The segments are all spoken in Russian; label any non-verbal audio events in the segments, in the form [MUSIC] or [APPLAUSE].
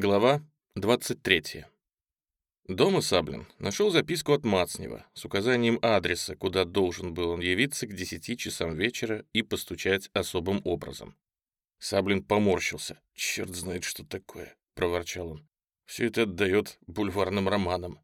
Глава 23. Дома Саблин нашел записку от Мацнева с указанием адреса, куда должен был он явиться к 10 часам вечера и постучать особым образом. Саблин поморщился. «Черт знает, что такое», — проворчал он. «Все это отдает бульварным романам».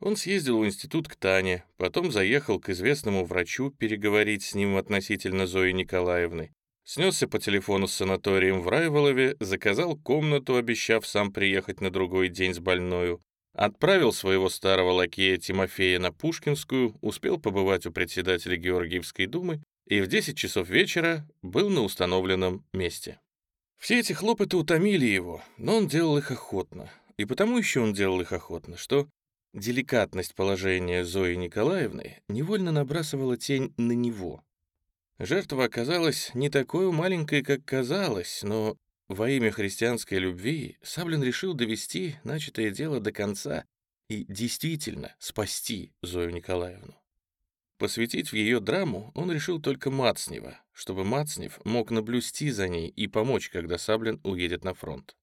Он съездил в институт к Тане, потом заехал к известному врачу переговорить с ним относительно Зои Николаевны, снесся по телефону с санаторием в Райволове, заказал комнату, обещав сам приехать на другой день с больною, отправил своего старого лакея Тимофея на Пушкинскую, успел побывать у председателя Георгиевской думы и в 10 часов вечера был на установленном месте. Все эти хлопоты утомили его, но он делал их охотно. И потому еще он делал их охотно, что Деликатность положения Зои Николаевны невольно набрасывала тень на него. Жертва оказалась не такой маленькой, как казалось, но во имя христианской любви Саблин решил довести начатое дело до конца и действительно спасти Зою Николаевну. Посвятить в ее драму он решил только Мацнева, чтобы Мацнев мог наблюсти за ней и помочь, когда Саблин уедет на фронт.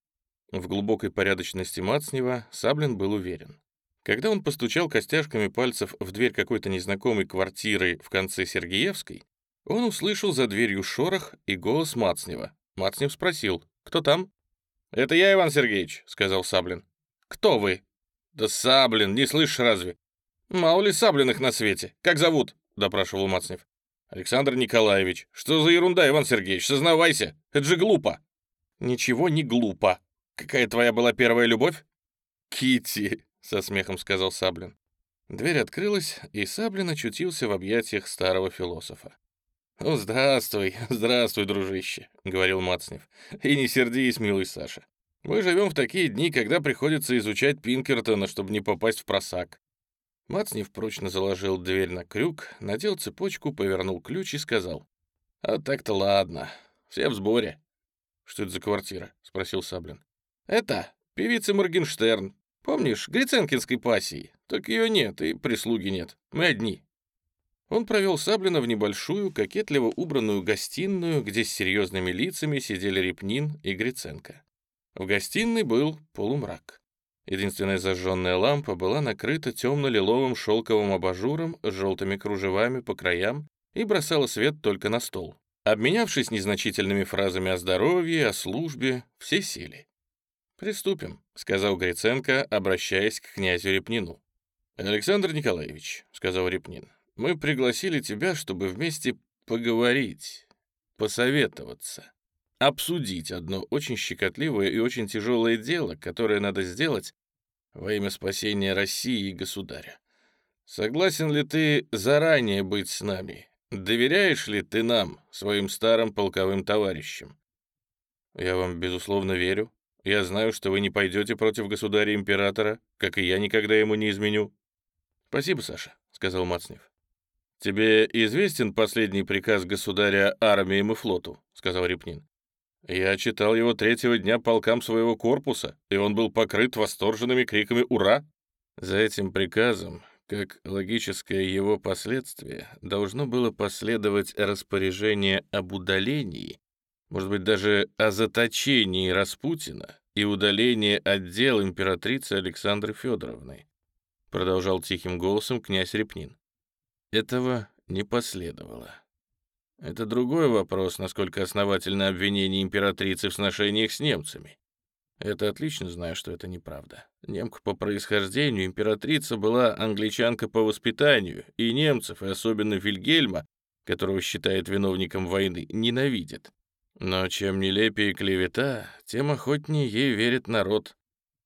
В глубокой порядочности Мацнева Саблин был уверен. Когда он постучал костяшками пальцев в дверь какой-то незнакомой квартиры в конце Сергеевской, он услышал за дверью шорох и голос Мацнева. Мацнев спросил, «Кто там?» «Это я, Иван Сергеевич», — сказал Саблин. «Кто вы?» «Да Саблин, не слышишь разве?» «Мало ли Саблиных на свете. Как зовут?» — допрашивал Мацнев. «Александр Николаевич. Что за ерунда, Иван Сергеевич? Сознавайся. Это же глупо». «Ничего не глупо. Какая твоя была первая любовь?» Кити со смехом сказал Саблин. Дверь открылась, и Саблин очутился в объятиях старого философа. «Ну, здравствуй, [LAUGHS] здравствуй, дружище», — говорил Мацнев. «И не сердись, милый Саша. Мы живем в такие дни, когда приходится изучать Пинкертона, чтобы не попасть в просак». Мацнев прочно заложил дверь на крюк, надел цепочку, повернул ключ и сказал. «А так-то ладно, все в сборе». «Что это за квартира?» — спросил Саблин. «Это певица Моргенштерн, Помнишь, Гриценкинской пассии? Так ее нет, и прислуги нет. Мы одни». Он провел Саблина в небольшую, кокетливо убранную гостиную, где с серьезными лицами сидели Репнин и Гриценко. В гостиной был полумрак. Единственная зажженная лампа была накрыта темно-лиловым шелковым абажуром с желтыми кружевами по краям и бросала свет только на стол. Обменявшись незначительными фразами о здоровье, о службе, все сели. «Приступим», — сказал Гриценко, обращаясь к князю Репнину. «Александр Николаевич», — сказал Репнин, — «мы пригласили тебя, чтобы вместе поговорить, посоветоваться, обсудить одно очень щекотливое и очень тяжелое дело, которое надо сделать во имя спасения России и государя. Согласен ли ты заранее быть с нами? Доверяешь ли ты нам, своим старым полковым товарищам?» «Я вам, безусловно, верю», я знаю, что вы не пойдете против государя-императора, как и я никогда ему не изменю». «Спасибо, Саша», — сказал Мацнев. «Тебе известен последний приказ государя армиям и флоту?» — сказал Репнин. «Я читал его третьего дня полкам своего корпуса, и он был покрыт восторженными криками «Ура!». За этим приказом, как логическое его последствие, должно было последовать распоряжение об удалении может быть, даже о заточении Распутина и удалении отдел императрицы Александры Федоровны, продолжал тихим голосом князь Репнин. Этого не последовало. Это другой вопрос, насколько основательно обвинение императрицы в сношениях с немцами. Это отлично знаю, что это неправда. Немка по происхождению, императрица была англичанка по воспитанию, и немцев, и особенно Вильгельма, которого считает виновником войны, ненавидит. Но чем нелепее клевета, тем охотнее ей верит народ.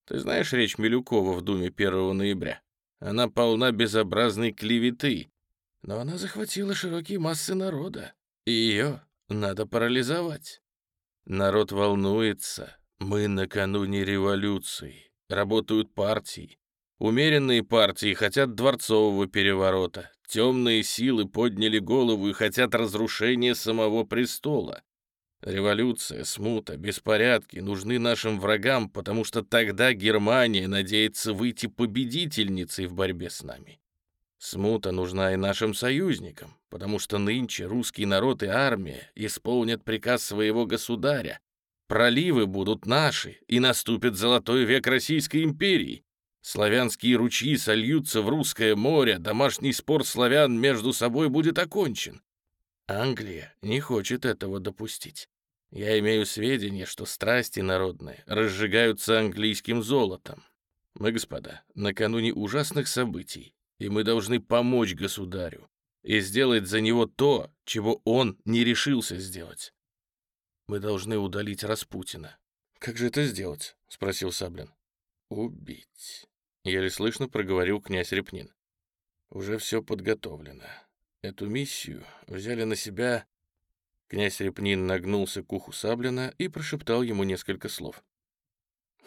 Ты знаешь речь Милюкова в Думе 1 ноября? Она полна безобразной клеветы, но она захватила широкие массы народа, ее надо парализовать. Народ волнуется, мы накануне революции, работают партии. Умеренные партии хотят дворцового переворота, темные силы подняли голову и хотят разрушения самого престола. Революция, смута, беспорядки нужны нашим врагам, потому что тогда Германия надеется выйти победительницей в борьбе с нами. Смута нужна и нашим союзникам, потому что нынче русский народ и армия исполнят приказ своего государя, Проливы будут наши, и наступит золотой век Российской империи. Славянские ручьи сольются в русское море, домашний спор славян между собой будет окончен. Англия не хочет этого допустить. Я имею сведения, что страсти народные разжигаются английским золотом. Мы, господа, накануне ужасных событий, и мы должны помочь государю и сделать за него то, чего он не решился сделать. Мы должны удалить Распутина. «Как же это сделать?» — спросил Саблин. «Убить», — еле слышно проговорил князь Репнин. «Уже все подготовлено. Эту миссию взяли на себя...» Князь Репнин нагнулся к уху Саблина и прошептал ему несколько слов.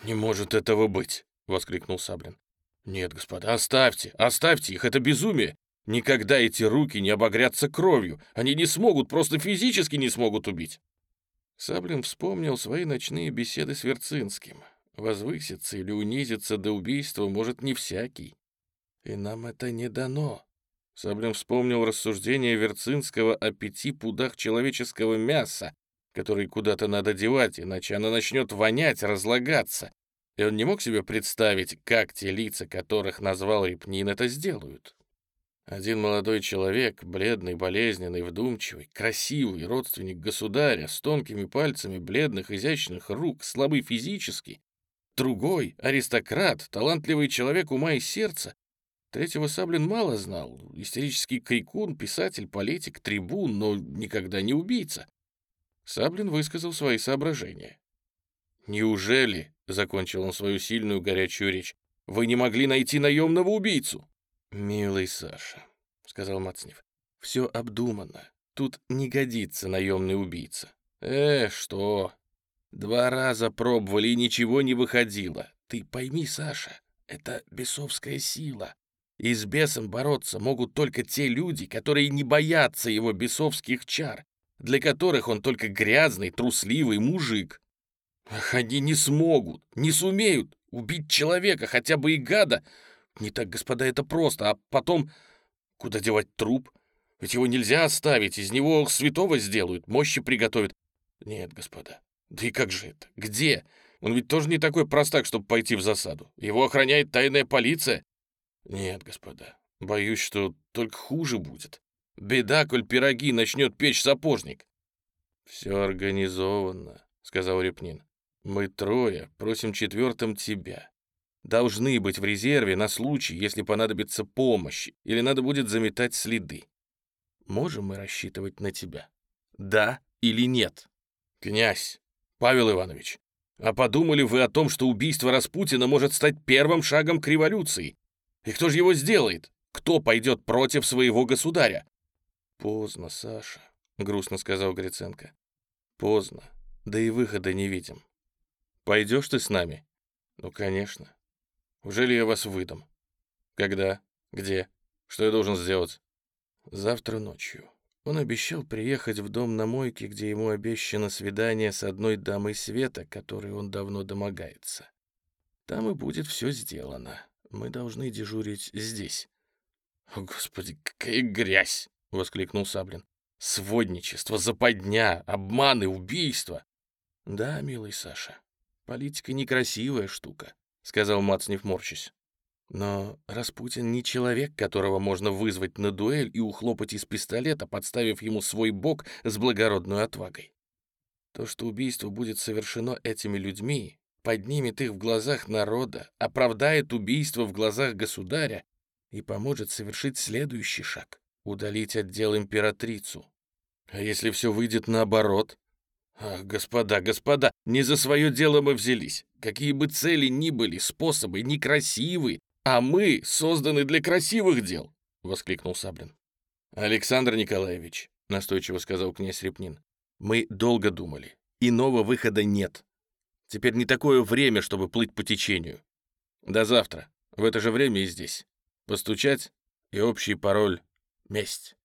«Не может этого быть!» — воскликнул Саблин. «Нет, господа, оставьте, оставьте их, это безумие! Никогда эти руки не обогрятся кровью, они не смогут, просто физически не смогут убить!» Саблин вспомнил свои ночные беседы с Верцинским. Возвыситься или унизиться до убийства может не всякий. И нам это не дано. Саблин вспомнил рассуждение Верцинского о пяти пудах человеческого мяса, которые куда-то надо девать, иначе оно начнет вонять, разлагаться. И он не мог себе представить, как те лица, которых назвал Репнин, это сделают. Один молодой человек, бледный, болезненный, вдумчивый, красивый, родственник государя, с тонкими пальцами, бледных, изящных рук, слабый физически. Другой, аристократ, талантливый человек ума и сердца, Третьего Саблин мало знал. Истерический крикун, писатель, политик, трибун, но никогда не убийца. Саблин высказал свои соображения. «Неужели, — закончил он свою сильную горячую речь, — вы не могли найти наемного убийцу?» «Милый Саша», — сказал Мацнев, — «все обдумано. Тут не годится наемный убийца». «Э, что? Два раза пробовали, и ничего не выходило. Ты пойми, Саша, это бесовская сила. И с бесом бороться могут только те люди, которые не боятся его бесовских чар, для которых он только грязный, трусливый мужик. Ах, они не смогут, не сумеют убить человека, хотя бы и гада. Не так, господа, это просто. А потом, куда девать труп? Ведь его нельзя оставить, из него святого сделают, мощи приготовят. Нет, господа, да и как же это? Где? Он ведь тоже не такой простак, чтобы пойти в засаду. Его охраняет тайная полиция. Нет, господа, боюсь, что только хуже будет. Беда, коль пироги начнет печь сапожник. Все организовано, сказал Репнин. Мы трое просим четвертым тебя. Должны быть в резерве на случай, если понадобится помощь или надо будет заметать следы. Можем мы рассчитывать на тебя? Да или нет? Князь, Павел Иванович, а подумали вы о том, что убийство Распутина может стать первым шагом к революции, и кто же его сделает? Кто пойдет против своего государя? Поздно, Саша, грустно сказал Гриценко. Поздно. Да и выхода не видим. Пойдешь ты с нами? Ну, конечно. Ужели я вас выдам? Когда? Где? Что я должен сделать? Завтра ночью. Он обещал приехать в дом на мойке, где ему обещано свидание с одной дамой света, которой он давно домогается. Там и будет все сделано. Мы должны дежурить здесь». «О, Господи, какая грязь!» — воскликнул Саблин. «Сводничество, западня, обманы, убийства!» «Да, милый Саша, политика некрасивая штука», — сказал Мацнев, морщись. «Но Распутин не человек, которого можно вызвать на дуэль и ухлопать из пистолета, подставив ему свой бок с благородной отвагой. То, что убийство будет совершено этими людьми, поднимет их в глазах народа, оправдает убийство в глазах государя и поможет совершить следующий шаг — удалить отдел императрицу. А если все выйдет наоборот? Ах, господа, господа, не за свое дело мы взялись. Какие бы цели ни были, способы некрасивые, а мы созданы для красивых дел, — воскликнул Саблин. Александр Николаевич, — настойчиво сказал князь Репнин, — мы долго думали. Иного выхода нет. Теперь не такое время, чтобы плыть по течению. До завтра. В это же время и здесь. Постучать и общий пароль — месть.